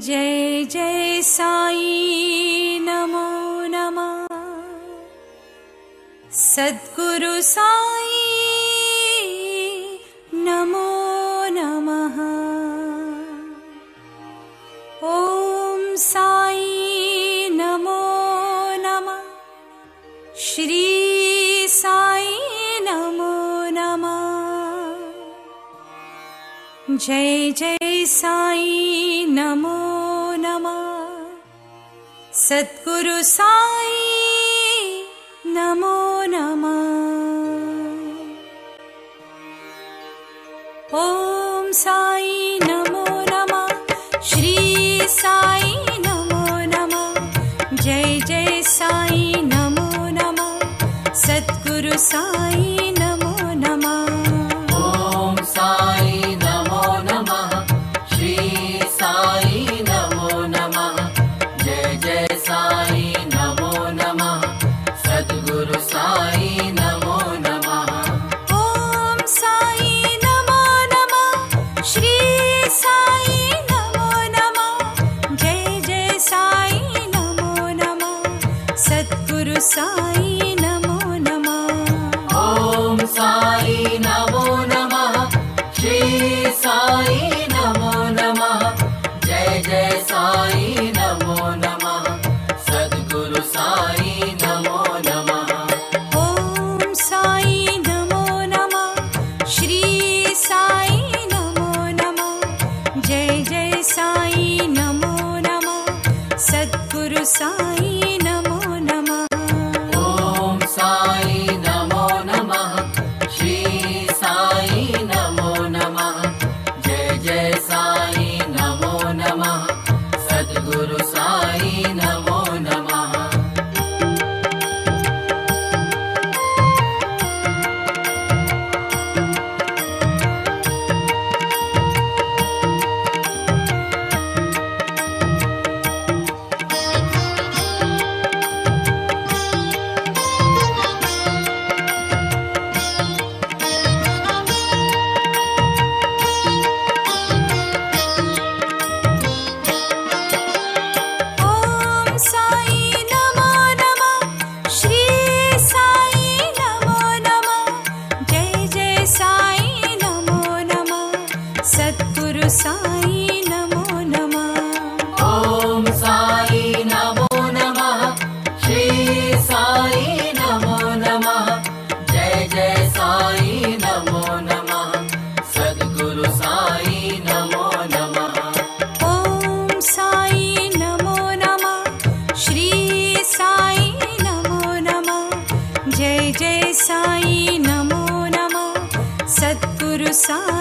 जय साई नमो नमः। सद्गुरु साई नमो नमः। ॐ साई नमो नमः। श्री जय जय साई नमो नमः। सद्गुरु साई नमो नमः। ॐ साई नमो नमः श्री साई नमो नमः। जय जय साई नमो नमः सद्गुरु साई साई नमो नमः। ॐ साई नमो नमः। श्री साई नमो नमः। जय जय साई नमो नमः। सद्गुरु साई नमो नमः। ॐ साई नमो नमः। श्री साई नमो नमः। जय जय साई नमो नमः। सद्गुरु साई सा